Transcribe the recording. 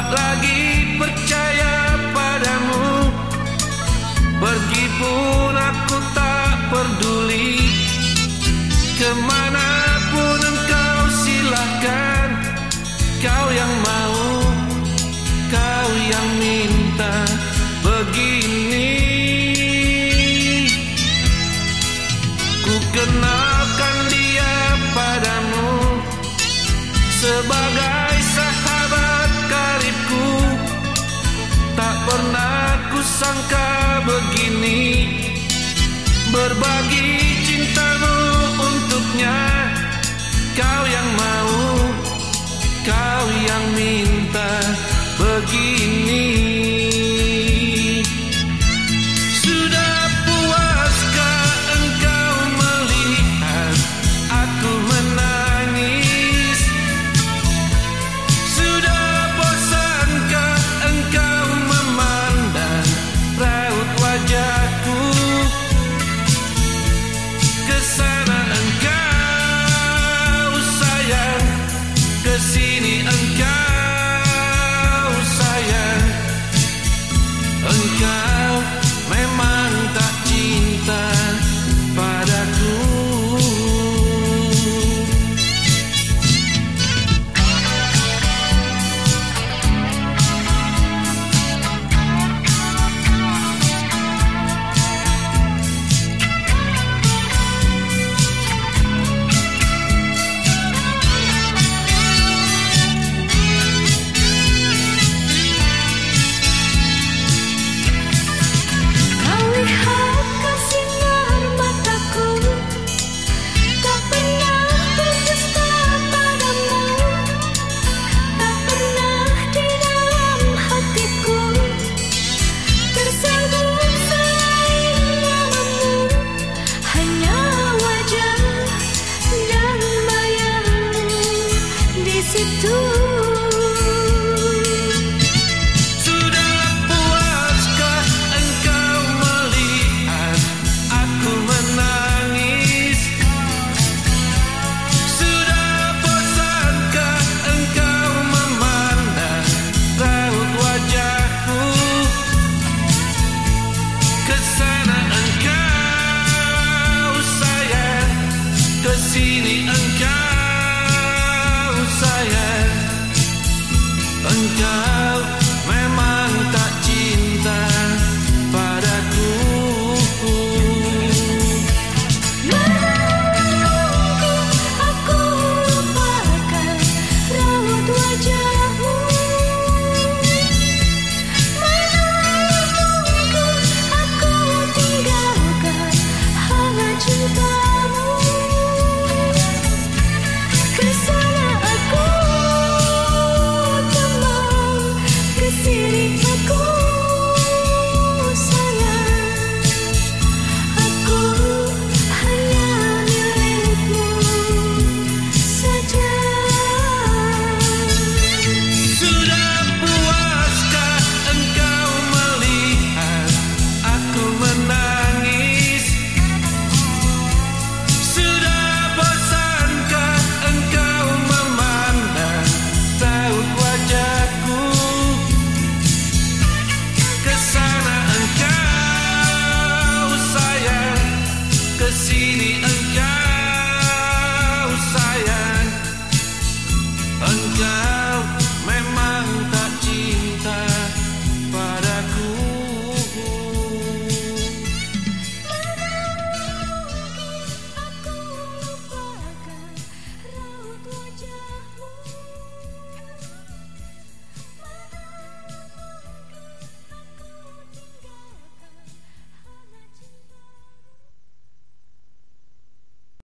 tak lagi percaya padamu. Pergi pun aku tak peduli. Ke mana pun engkau silahkan Kau yang mau, kau yang minta. Begini Ku kenalkan dia padamu. Sebagai sangka begini. Berbagi cintamu untuknya again. See Cassini